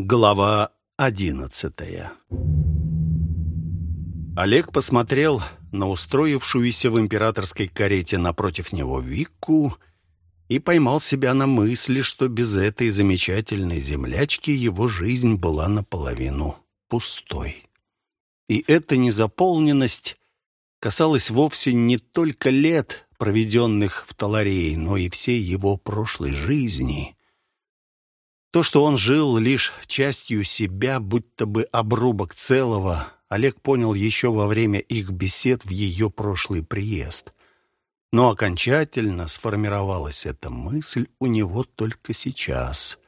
Глава одиннадцатая Олег посмотрел на устроившуюся в императорской карете напротив него Викку и поймал себя на мысли, что без этой замечательной землячки его жизнь была наполовину пустой. И эта незаполненность касалась вовсе не только лет, проведенных в Таларее, но и всей его прошлой жизни — то, что он жил лишь частью себя, будто бы обрубок целого, Олег понял еще во время их бесед в ее прошлый приезд. Но окончательно сформировалась эта мысль у него только сейчас.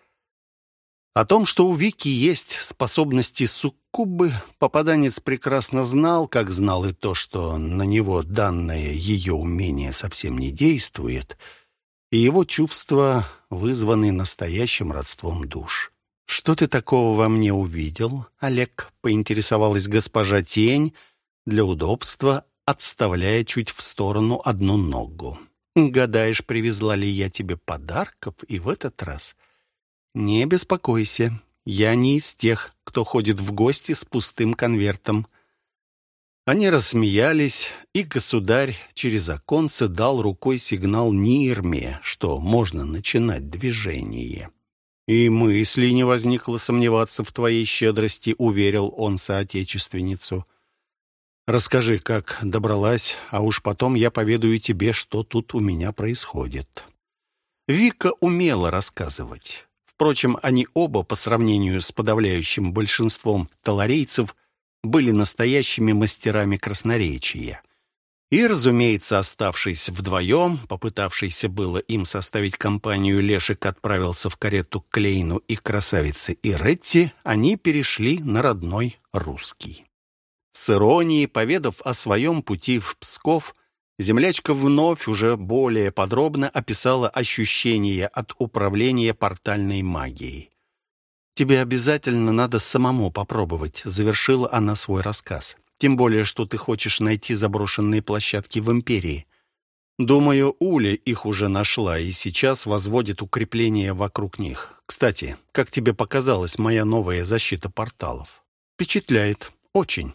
О том, что у Вики есть способности суккубы, попаданец прекрасно знал, как знал и то, что на него данное ее умение совсем не действует — и его чувства вызваны настоящим родством душ. «Что ты такого во мне увидел, Олег?» — поинтересовалась госпожа Тень, для удобства отставляя чуть в сторону одну ногу. «Гадаешь, привезла ли я тебе подарков и в этот раз?» «Не беспокойся, я не из тех, кто ходит в гости с пустым конвертом». Они рассмеялись, и государь через оконце дал рукой сигнал Нирме, что можно начинать движение. «И мысли не возникло сомневаться в твоей щедрости», — уверил он соотечественницу. «Расскажи, как добралась, а уж потом я поведаю тебе, что тут у меня происходит». Вика умела рассказывать. Впрочем, они оба, по сравнению с подавляющим большинством таларейцев, были настоящими мастерами красноречия. И, разумеется, оставшись вдвоем, попытавшийся было им составить компанию, Лешек отправился в карету к Клейну и красавице Иретти, они перешли на родной русский. С иронией, поведав о своем пути в Псков, землячка вновь уже более подробно описала ощущения от управления портальной магией. «Тебе обязательно надо самому попробовать», — завершила она свой рассказ. «Тем более, что ты хочешь найти заброшенные площадки в Империи. Думаю, Уля их уже нашла и сейчас возводит укрепления вокруг них. Кстати, как тебе показалась моя новая защита порталов? Впечатляет. Очень».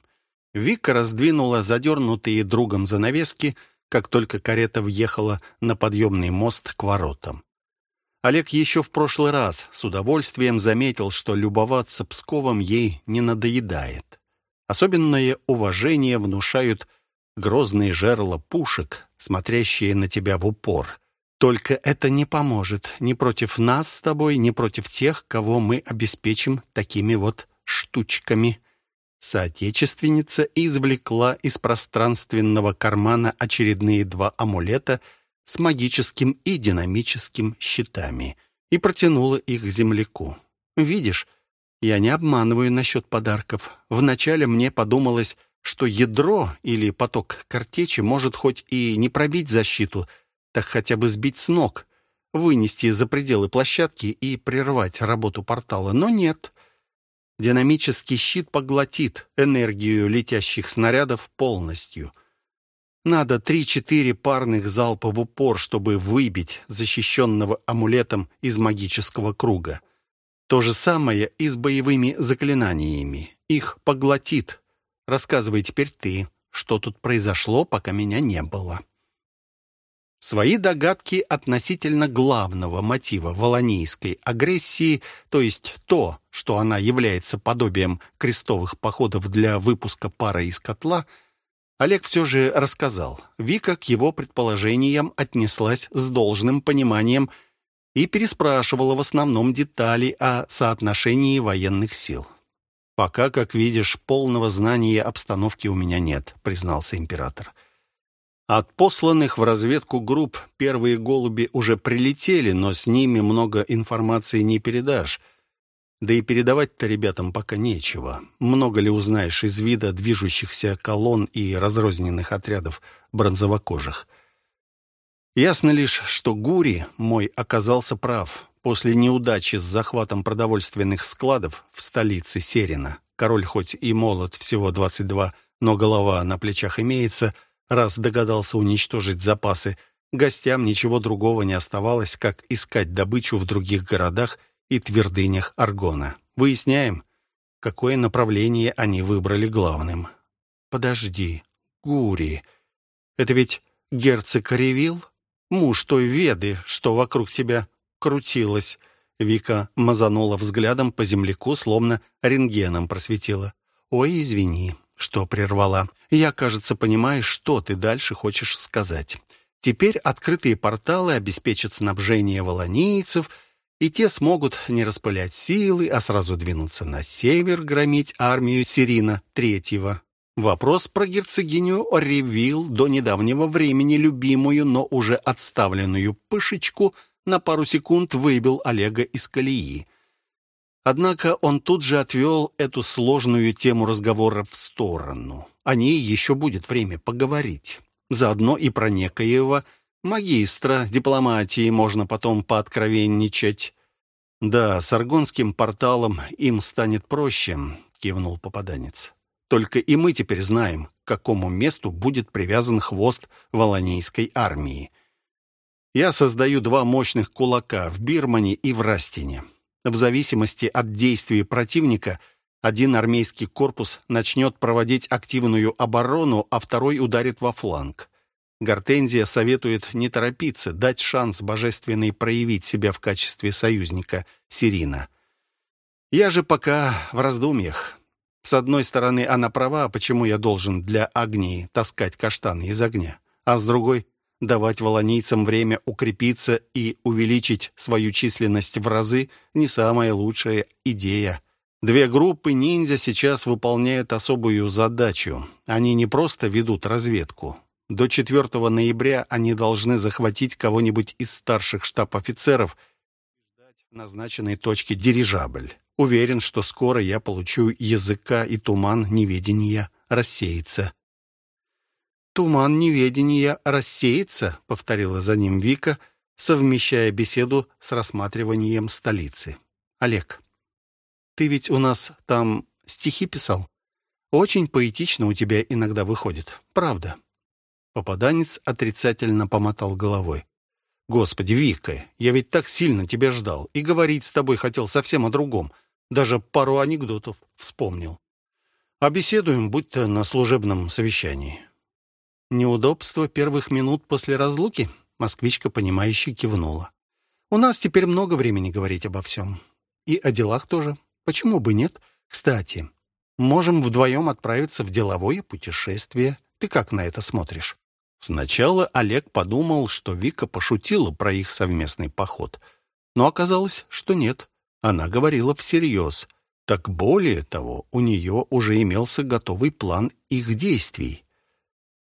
Вика раздвинула задернутые другом занавески, как только карета въехала на подъемный мост к воротам. Олег еще в прошлый раз с удовольствием заметил, что любоваться Псковом ей не надоедает. Особенное уважение внушают грозные жерла пушек, смотрящие на тебя в упор. Только это не поможет ни против нас с тобой, ни против тех, кого мы обеспечим такими вот штучками. Соотечественница извлекла из пространственного кармана очередные два амулета — с магическим и динамическим щитами и протянула их земляку. «Видишь, я не обманываю насчет подарков. Вначале мне подумалось, что ядро или поток картечи может хоть и не пробить защиту, так хотя бы сбить с ног, вынести за пределы площадки и прервать работу портала, но нет». Динамический щит поглотит энергию летящих снарядов полностью — надо три-четыре парных залпа в упор, чтобы выбить защищенного амулетом из магического круга. То же самое и с боевыми заклинаниями. Их поглотит. Рассказывай теперь ты, что тут произошло, пока меня не было. Свои догадки относительно главного мотива волонийской агрессии, то есть то, что она является подобием крестовых походов для выпуска пара из котла – Олег все же рассказал. Вика к его предположениям отнеслась с должным пониманием и переспрашивала в основном детали о соотношении военных сил. «Пока, как видишь, полного знания обстановки у меня нет», — признался император. От посланных в разведку групп первые голуби уже прилетели, но с ними много информации не передашь. Да и передавать-то ребятам пока нечего. Много ли узнаешь из вида движущихся колонн и разрозненных отрядов бронзовокожих? Ясно лишь, что Гури мой оказался прав. После неудачи с захватом продовольственных складов в столице Серина, король хоть и молод всего 22, но голова на плечах имеется, раз догадался уничтожить запасы, гостям ничего другого не оставалось, как искать добычу в других городах и твердынях Аргона. Выясняем, какое направление они выбрали главным. Подожди, Гури, это ведь герцог Ревил? Муж той веды, что вокруг тебя крутилась. Вика мазанула взглядом по земляку, словно рентгеном просветила. «Ой, извини, что прервала. Я, кажется, понимаю, что ты дальше хочешь сказать. Теперь открытые порталы обеспечат снабжение волонийцев, и те смогут не распылять силы, а сразу двинуться на север, громить армию Сирина Третьего. Вопрос про герцогиню Ревил до недавнего времени любимую, но уже отставленную пышечку на пару секунд выбил Олега из колеи. Однако он тут же отвел эту сложную тему разговора в сторону. О ней еще будет время поговорить. Заодно и про некоего магистра дипломатии можно потом пооткровенничать. «Да, с аргонским порталом им станет проще», — кивнул попаданец. «Только и мы теперь знаем, к какому месту будет привязан хвост волонейской армии. Я создаю два мощных кулака в Бирмане и в Растине. В зависимости от действий противника — один армейский корпус начнет проводить активную оборону, а второй ударит во фланг. Гортензия советует не торопиться, дать шанс Божественной проявить себя в качестве союзника Сирина. Я же пока в раздумьях. С одной стороны, она права, почему я должен для Агнии таскать каштаны из огня, а с другой — давать волонийцам время укрепиться и увеличить свою численность в разы — не самая лучшая идея. Две группы ниндзя сейчас выполняют особую задачу. Они не просто ведут разведку. До 4 ноября они должны захватить кого-нибудь из старших штаб-офицеров и ждать в назначенной точке дирижабль. Уверен, что скоро я получу языка, и туман неведения рассеется. «Туман неведения рассеется», — повторила за ним Вика, совмещая беседу с рассматриванием столицы. «Олег, ты ведь у нас там стихи писал? Очень поэтично у тебя иногда выходит. Правда?» Попаданец отрицательно помотал головой. «Господи, Вика, я ведь так сильно тебя ждал и говорить с тобой хотел совсем о другом. Даже пару анекдотов вспомнил. А беседуем, будто на служебном совещании». «Неудобство первых минут после разлуки?» Москвичка, понимающе кивнула. «У нас теперь много времени говорить обо всем. И о делах тоже. Почему бы нет? Кстати, можем вдвоем отправиться в деловое путешествие. Ты как на это смотришь?» Сначала Олег подумал, что Вика пошутила про их совместный поход. Но оказалось, что нет. Она говорила всерьез. Так более того, у нее уже имелся готовый план их действий.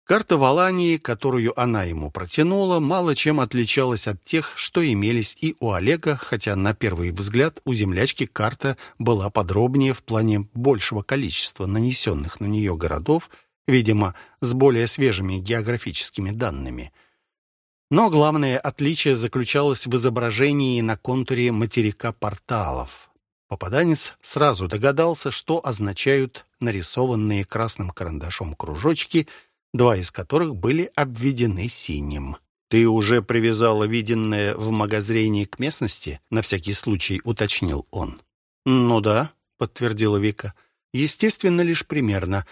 Карта Валании, которую она ему протянула, мало чем отличалась от тех, что имелись и у Олега, хотя на первый взгляд у землячки карта была подробнее в плане большего количества нанесенных на нее городов, видимо, с более свежими географическими данными. Но главное отличие заключалось в изображении на контуре материка порталов. Попаданец сразу догадался, что означают нарисованные красным карандашом кружочки — два из которых были обведены синим. «Ты уже привязала виденное в магозрении к местности?» — на всякий случай уточнил он. «Ну да», — подтвердила Вика. «Естественно, лишь примерно.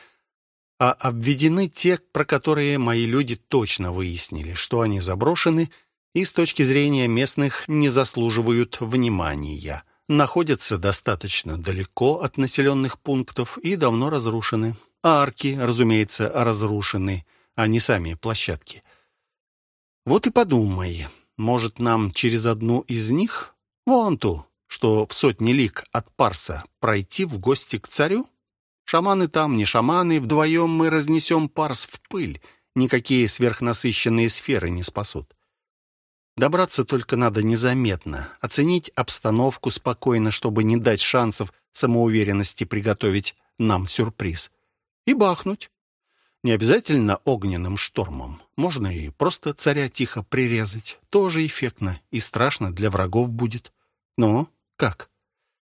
А обведены те, про которые мои люди точно выяснили, что они заброшены и с точки зрения местных не заслуживают внимания. Находятся достаточно далеко от населенных пунктов и давно разрушены. Арки, разумеется, разрушены, а не сами площадки. Вот и подумай, может, нам через одну из них, вон ту, что в сотни лик от Парса, пройти в гости к царю? Шаманы там, не шаманы, вдвоем мы разнесем Парс в пыль, никакие сверхнасыщенные сферы не спасут. Добраться только надо незаметно, оценить обстановку спокойно, чтобы не дать шансов самоуверенности приготовить нам сюрприз и бахнуть. Не обязательно огненным штормом. Можно и просто царя тихо прирезать. Тоже эффектно и страшно для врагов будет. Ну, как?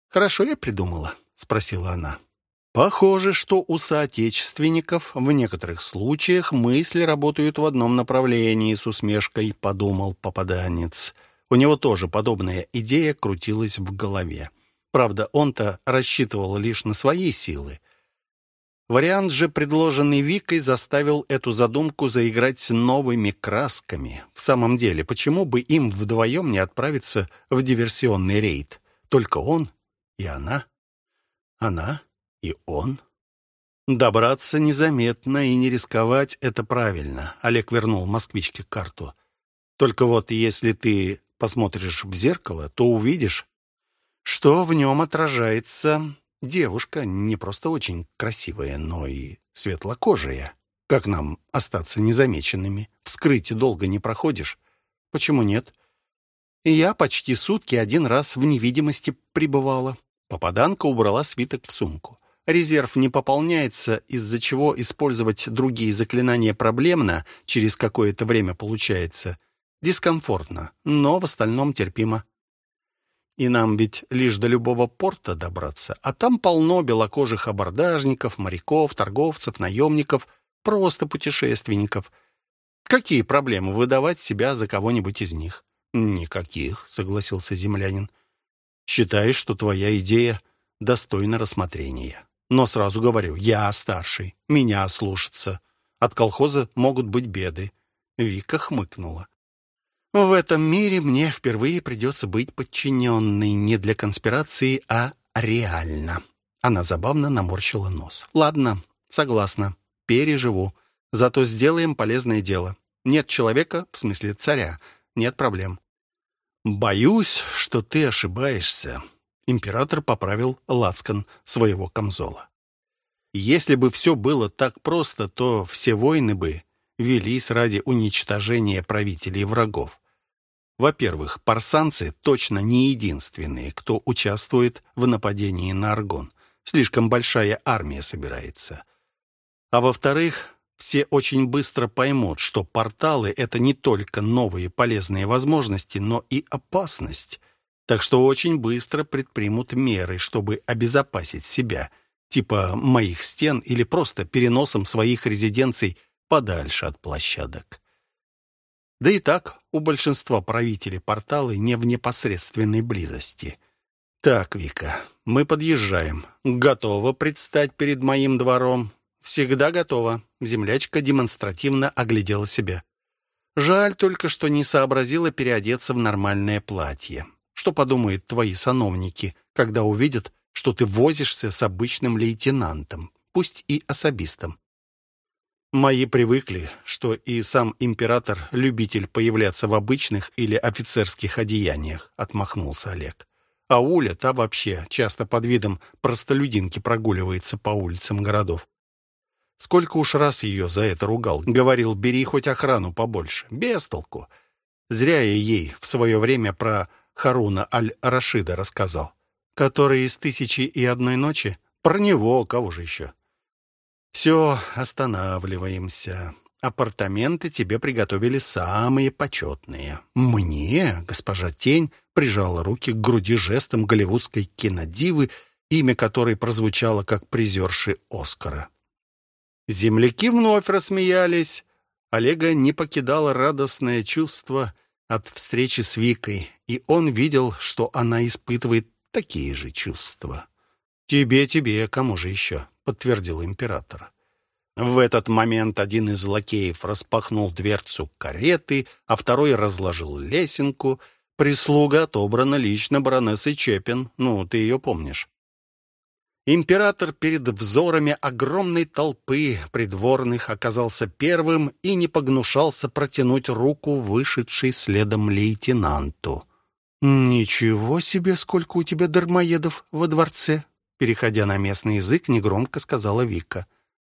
Хорошо я придумала, спросила она. Похоже, что у соотечественников в некоторых случаях мысли работают в одном направлении, с усмешкой подумал попаданец. У него тоже подобная идея крутилась в голове. Правда, он-то рассчитывал лишь на свои силы. Вариант же, предложенный Викой, заставил эту задумку заиграть новыми красками. В самом деле, почему бы им вдвоем не отправиться в диверсионный рейд? Только он и она. Она и он. Добраться незаметно и не рисковать — это правильно. Олег вернул москвичке карту. Только вот если ты посмотришь в зеркало, то увидишь, что в нем отражается девушка, не просто очень красивая, но и светлокожая. Как нам остаться незамеченными? Вскрыть долго не проходишь? Почему нет? я почти сутки один раз в невидимости пребывала. Попаданка убрала свиток в сумку. Резерв не пополняется, из-за чего использовать другие заклинания проблемно, через какое-то время получается. Дискомфортно, но в остальном терпимо. И нам ведь лишь до любого порта добраться, а там полно белокожих абордажников, моряков, торговцев, наемников, просто путешественников. Какие проблемы выдавать себя за кого-нибудь из них? Никаких, согласился землянин. Считаешь, что твоя идея достойна рассмотрения. Но сразу говорю, я старший, меня слушаться. От колхоза могут быть беды. Вика хмыкнула. В этом мире мне впервые придется быть подчиненной не для конспирации, а реально. Она забавно наморщила нос. Ладно, согласна, переживу. Зато сделаем полезное дело. Нет человека, в смысле царя, нет проблем. Боюсь, что ты ошибаешься. Император поправил лацкан своего камзола. Если бы все было так просто, то все войны бы велись ради уничтожения правителей врагов. Во-первых, парсанцы точно не единственные, кто участвует в нападении на Аргон. Слишком большая армия собирается. А во-вторых, все очень быстро поймут, что порталы — это не только новые полезные возможности, но и опасность. Так что очень быстро предпримут меры, чтобы обезопасить себя, типа моих стен или просто переносом своих резиденций подальше от площадок. Да и так у большинства правителей порталы не в непосредственной близости. Так, Вика, мы подъезжаем. Готова предстать перед моим двором? Всегда готова. Землячка демонстративно оглядела себя. Жаль только, что не сообразила переодеться в нормальное платье. Что подумают твои сановники, когда увидят, что ты возишься с обычным лейтенантом, пусть и особистом? Мои привыкли, что и сам император — любитель появляться в обычных или офицерских одеяниях, — отмахнулся Олег. А Уля, та вообще часто под видом простолюдинки прогуливается по улицам городов. Сколько уж раз ее за это ругал. Говорил, бери хоть охрану побольше. Без толку. Зря я ей в свое время про Харуна Аль-Рашида рассказал. Который из «Тысячи и одной ночи»? Про него, кого же еще? «Все, останавливаемся. Апартаменты тебе приготовили самые почетные. Мне, госпожа Тень, прижала руки к груди жестом голливудской кинодивы, имя которой прозвучало как призерши Оскара. Земляки вновь рассмеялись. Олега не покидало радостное чувство от встречи с Викой, и он видел, что она испытывает такие же чувства. «Тебе, тебе, кому же еще?» — подтвердил император. В этот момент один из лакеев распахнул дверцу кареты, а второй разложил лесенку. Прислуга отобрана лично баронессой Чепин. Ну, ты ее помнишь. Император перед взорами огромной толпы придворных оказался первым и не погнушался протянуть руку вышедшей следом лейтенанту. «Ничего себе, сколько у тебя дармоедов во дворце!» Переходя на местный язык, негромко сказала Вика.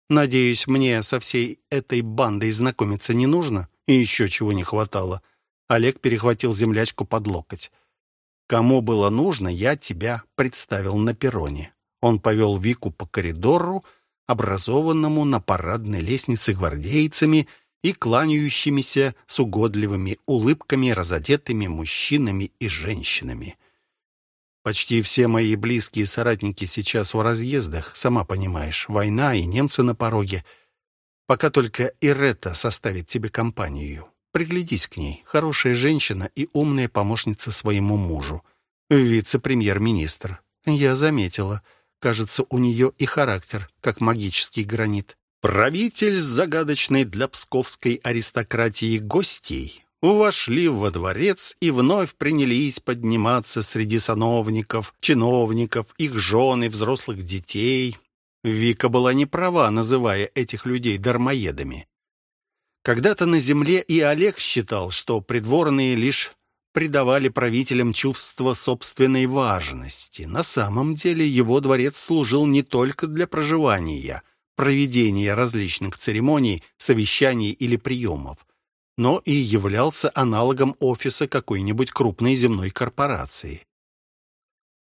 «Надеюсь, мне со всей этой бандой знакомиться не нужно? И еще чего не хватало». Олег перехватил землячку под локоть. «Кому было нужно, я тебя представил на перроне». Он повел Вику по коридору, образованному на парадной лестнице гвардейцами и кланяющимися с угодливыми улыбками разодетыми мужчинами и женщинами. Почти все мои близкие соратники сейчас в разъездах, сама понимаешь, война и немцы на пороге. Пока только Иретта составит тебе компанию. Приглядись к ней. Хорошая женщина и умная помощница своему мужу. Вице-премьер-министр. «Я заметила. Кажется, у нее и характер, как магический гранит». Правитель с загадочной для псковской аристократии гостей вошли во дворец и вновь принялись подниматься среди сановников, чиновников, их жен и взрослых детей. Вика была не права, называя этих людей дармоедами. Когда-то на земле и Олег считал, что придворные лишь придавали правителям чувство собственной важности. На самом деле его дворец служил не только для проживания – проведения различных церемоний, совещаний или приемов, но и являлся аналогом офиса какой-нибудь крупной земной корпорации.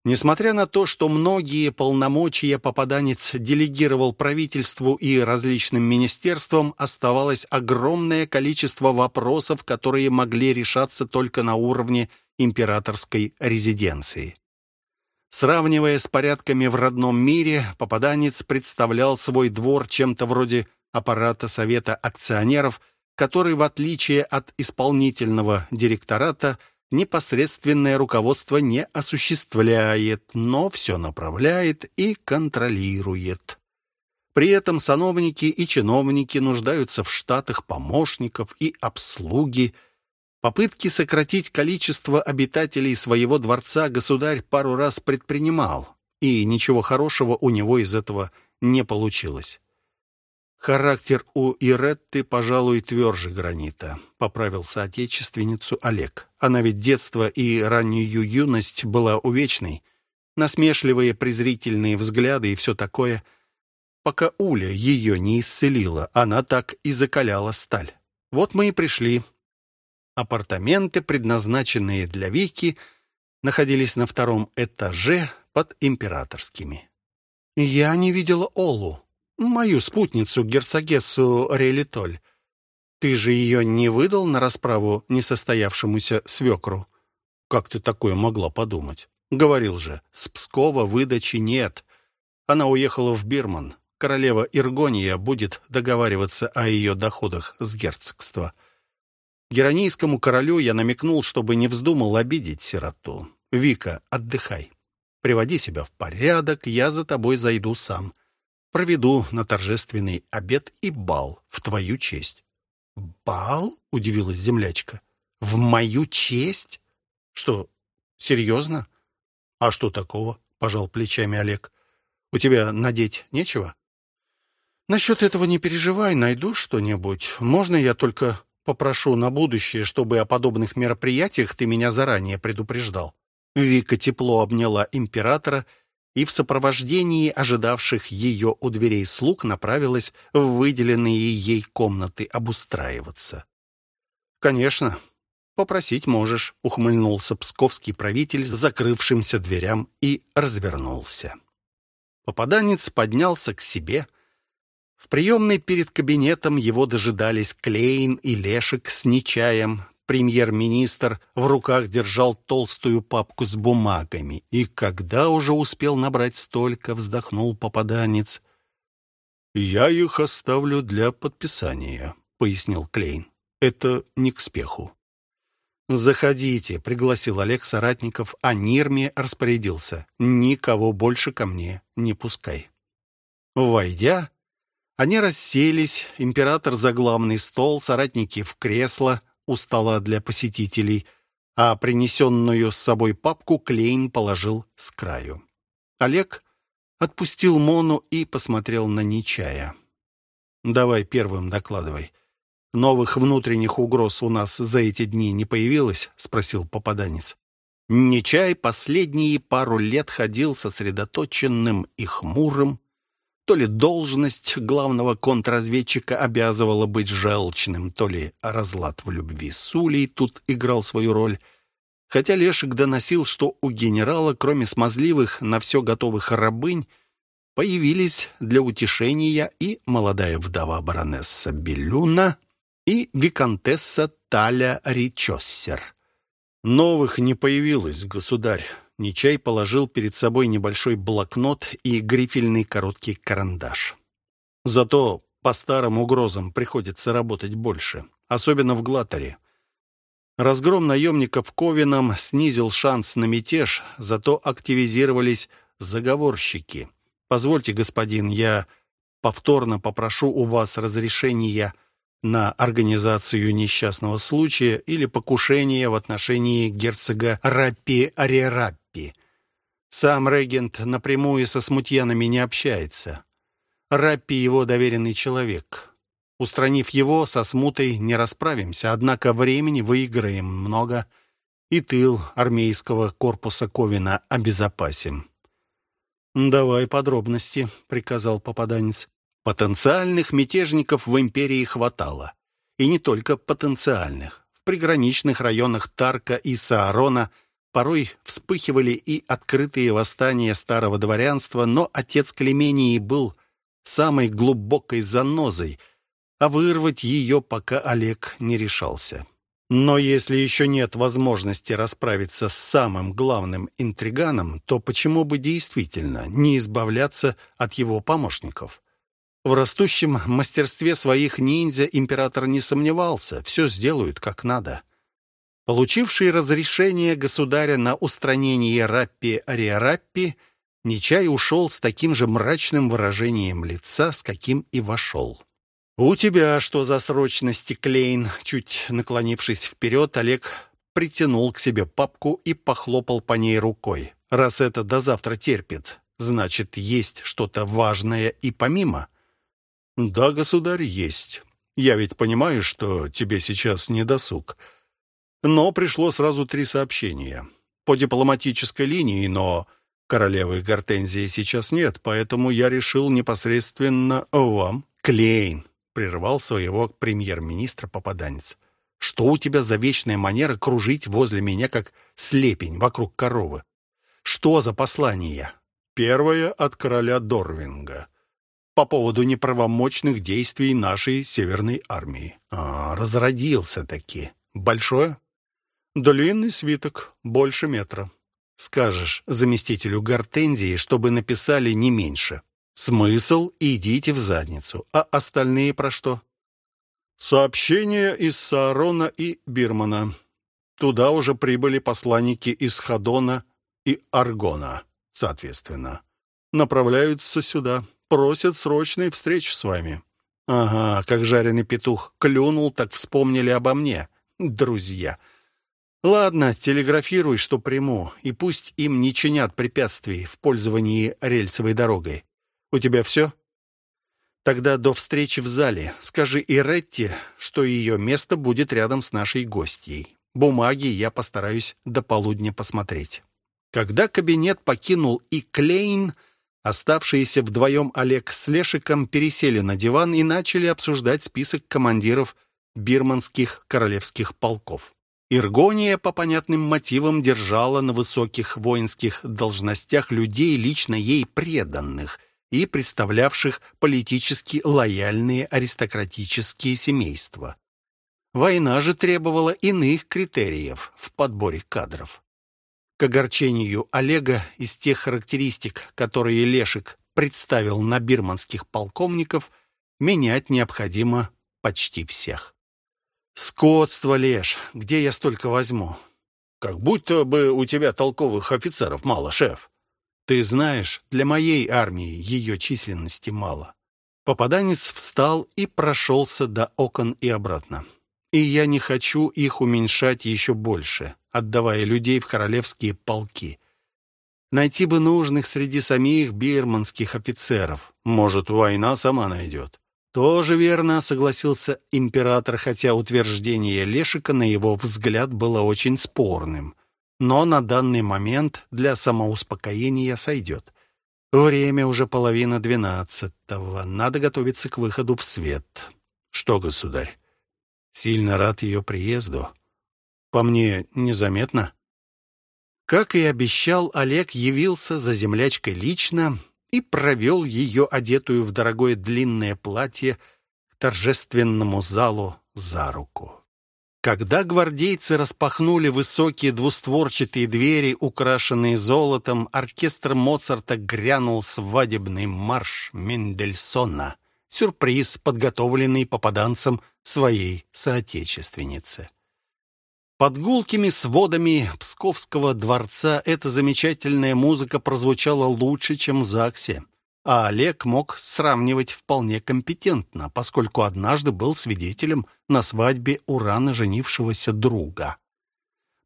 Несмотря на то, что многие полномочия попаданец делегировал правительству и различным министерствам, оставалось огромное количество вопросов, которые могли решаться только на уровне императорской резиденции. Сравнивая с порядками в родном мире, попаданец представлял свой двор чем-то вроде аппарата Совета акционеров, который, в отличие от исполнительного директората, непосредственное руководство не осуществляет, но все направляет и контролирует. При этом сановники и чиновники нуждаются в штатах помощников и обслуги, Попытки сократить количество обитателей своего дворца государь пару раз предпринимал, и ничего хорошего у него из этого не получилось. «Характер у Иретты, пожалуй, тверже гранита», — поправил соотечественницу Олег. «Она ведь детство и раннюю юность была увечной. Насмешливые презрительные взгляды и все такое. Пока Уля ее не исцелила, она так и закаляла сталь. Вот мы и пришли. Апартаменты, предназначенные для Вики, находились на втором этаже под императорскими. «Я не видела Олу, мою спутницу, герцогессу Релитоль. Ты же ее не выдал на расправу несостоявшемуся свекру?» «Как ты такое могла подумать?» «Говорил же, с Пскова выдачи нет. Она уехала в Бирман. Королева Иргония будет договариваться о ее доходах с герцогства». Геронийскому королю я намекнул, чтобы не вздумал обидеть сироту. «Вика, отдыхай. Приводи себя в порядок, я за тобой зайду сам. Проведу на торжественный обед и бал в твою честь». «Бал?» — удивилась землячка. «В мою честь? Что, серьезно?» «А что такого?» — пожал плечами Олег. «У тебя надеть нечего?» «Насчет этого не переживай, найду что-нибудь. Можно я только Попрошу на будущее, чтобы о подобных мероприятиях ты меня заранее предупреждал». Вика тепло обняла императора и в сопровождении ожидавших ее у дверей слуг направилась в выделенные ей комнаты обустраиваться. «Конечно, попросить можешь», — ухмыльнулся псковский правитель с закрывшимся дверям и развернулся. Попаданец поднялся к себе, в приемной перед кабинетом его дожидались Клейн и Лешек с Нечаем. Премьер-министр в руках держал толстую папку с бумагами. И когда уже успел набрать столько, вздохнул попаданец. «Я их оставлю для подписания», — пояснил Клейн. «Это не к спеху». «Заходите», — пригласил Олег соратников, а Нирме распорядился. «Никого больше ко мне не пускай». Войдя, они расселись, император за главный стол, соратники в кресло у стола для посетителей, а принесенную с собой папку Клейн положил с краю. Олег отпустил Мону и посмотрел на Нечая. «Давай первым докладывай. Новых внутренних угроз у нас за эти дни не появилось?» — спросил попаданец. Нечай последние пару лет ходил сосредоточенным и хмурым, то ли должность главного контрразведчика обязывала быть желчным, то ли разлад в любви с Улей тут играл свою роль. Хотя Лешик доносил, что у генерала, кроме смазливых, на все готовых рабынь, появились для утешения и молодая вдова баронесса Белюна, и виконтесса Таля Ричоссер. «Новых не появилось, государь», Нечай положил перед собой небольшой блокнот и грифельный короткий карандаш. Зато по старым угрозам приходится работать больше, особенно в Глатаре. Разгром наемников Ковином снизил шанс на мятеж, зато активизировались заговорщики. Позвольте, господин, я повторно попрошу у вас разрешения на организацию несчастного случая или покушения в отношении герцога Раппи Арераппи. Сам регент напрямую со смутьянами не общается. Раппи его доверенный человек. Устранив его, со смутой не расправимся, однако времени выиграем много, и тыл армейского корпуса Ковина обезопасим. «Давай подробности», — приказал попаданец. Потенциальных мятежников в империи хватало. И не только потенциальных. В приграничных районах Тарка и Саарона порой вспыхивали и открытые восстания старого дворянства, но отец Клемении был самой глубокой занозой, а вырвать ее пока Олег не решался. Но если еще нет возможности расправиться с самым главным интриганом, то почему бы действительно не избавляться от его помощников? В растущем мастерстве своих ниндзя император не сомневался, все сделают как надо. Получивший разрешение государя на устранение Раппи Ариараппи, Нечай ушел с таким же мрачным выражением лица, с каким и вошел. «У тебя что за срочности, Клейн?» Чуть наклонившись вперед, Олег притянул к себе папку и похлопал по ней рукой. «Раз это до завтра терпит, значит, есть что-то важное и помимо?» «Да, государь, есть. Я ведь понимаю, что тебе сейчас не досуг. Но пришло сразу три сообщения. По дипломатической линии, но королевы Гортензии сейчас нет, поэтому я решил непосредственно вам. Клейн!» — прервал своего премьер-министра попаданец. «Что у тебя за вечная манера кружить возле меня, как слепень вокруг коровы? Что за послание?» «Первое от короля Дорвинга» по поводу неправомочных действий нашей Северной армии. А, разродился-таки. Большое? Длинный свиток, больше метра. Скажешь заместителю Гортензии, чтобы написали не меньше. Смысл — идите в задницу. А остальные про что? Сообщение из Саарона и Бирмана. Туда уже прибыли посланники из Хадона и Аргона, соответственно. Направляются сюда просят срочной встречи с вами». «Ага, как жареный петух. Клюнул, так вспомнили обо мне. Друзья». «Ладно, телеграфируй, что приму, и пусть им не чинят препятствий в пользовании рельсовой дорогой. У тебя все?» «Тогда до встречи в зале. Скажи Иретти, что ее место будет рядом с нашей гостьей. Бумаги я постараюсь до полудня посмотреть». Когда кабинет покинул и Клейн, Оставшиеся вдвоем Олег с Лешиком пересели на диван и начали обсуждать список командиров бирманских королевских полков. Иргония по понятным мотивам держала на высоких воинских должностях людей, лично ей преданных и представлявших политически лояльные аристократические семейства. Война же требовала иных критериев в подборе кадров. К огорчению Олега из тех характеристик, которые Лешик представил на бирманских полковников, менять необходимо почти всех. «Скотство, Леш, где я столько возьму?» «Как будто бы у тебя толковых офицеров мало, шеф». «Ты знаешь, для моей армии ее численности мало». Попаданец встал и прошелся до окон и обратно. «И я не хочу их уменьшать еще больше отдавая людей в королевские полки. Найти бы нужных среди самих бирманских офицеров. Может, война сама найдет. Тоже верно, согласился император, хотя утверждение Лешика, на его взгляд, было очень спорным. Но на данный момент для самоуспокоения сойдет. Время уже половина двенадцатого. Надо готовиться к выходу в свет. Что, государь, сильно рад ее приезду. По мне, незаметно. Как и обещал, Олег явился за землячкой лично и провел ее, одетую в дорогое длинное платье, к торжественному залу за руку. Когда гвардейцы распахнули высокие двустворчатые двери, украшенные золотом, оркестр Моцарта грянул свадебный марш Мендельсона, сюрприз, подготовленный попаданцем своей соотечественницы. Под гулкими сводами Псковского дворца эта замечательная музыка прозвучала лучше, чем в ЗАГСе. А Олег мог сравнивать вполне компетентно, поскольку однажды был свидетелем на свадьбе у рано женившегося друга.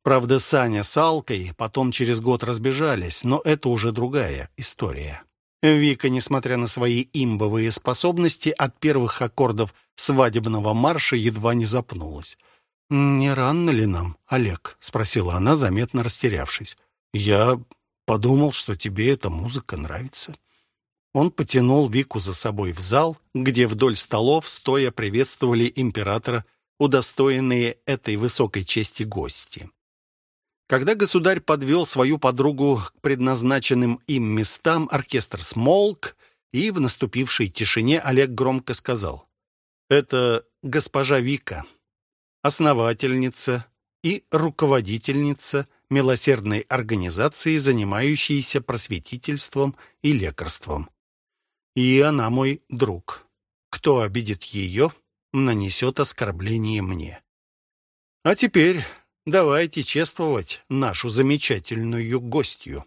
Правда, Саня с Алкой потом через год разбежались, но это уже другая история. Вика, несмотря на свои имбовые способности, от первых аккордов свадебного марша едва не запнулась. «Не рано ли нам, Олег?» — спросила она, заметно растерявшись. «Я подумал, что тебе эта музыка нравится». Он потянул Вику за собой в зал, где вдоль столов стоя приветствовали императора, удостоенные этой высокой чести гости. Когда государь подвел свою подругу к предназначенным им местам, оркестр смолк, и в наступившей тишине Олег громко сказал «Это госпожа Вика» основательница и руководительница милосердной организации, занимающейся просветительством и лекарством. И она мой друг. Кто обидит ее, нанесет оскорбление мне. А теперь давайте чествовать нашу замечательную гостью.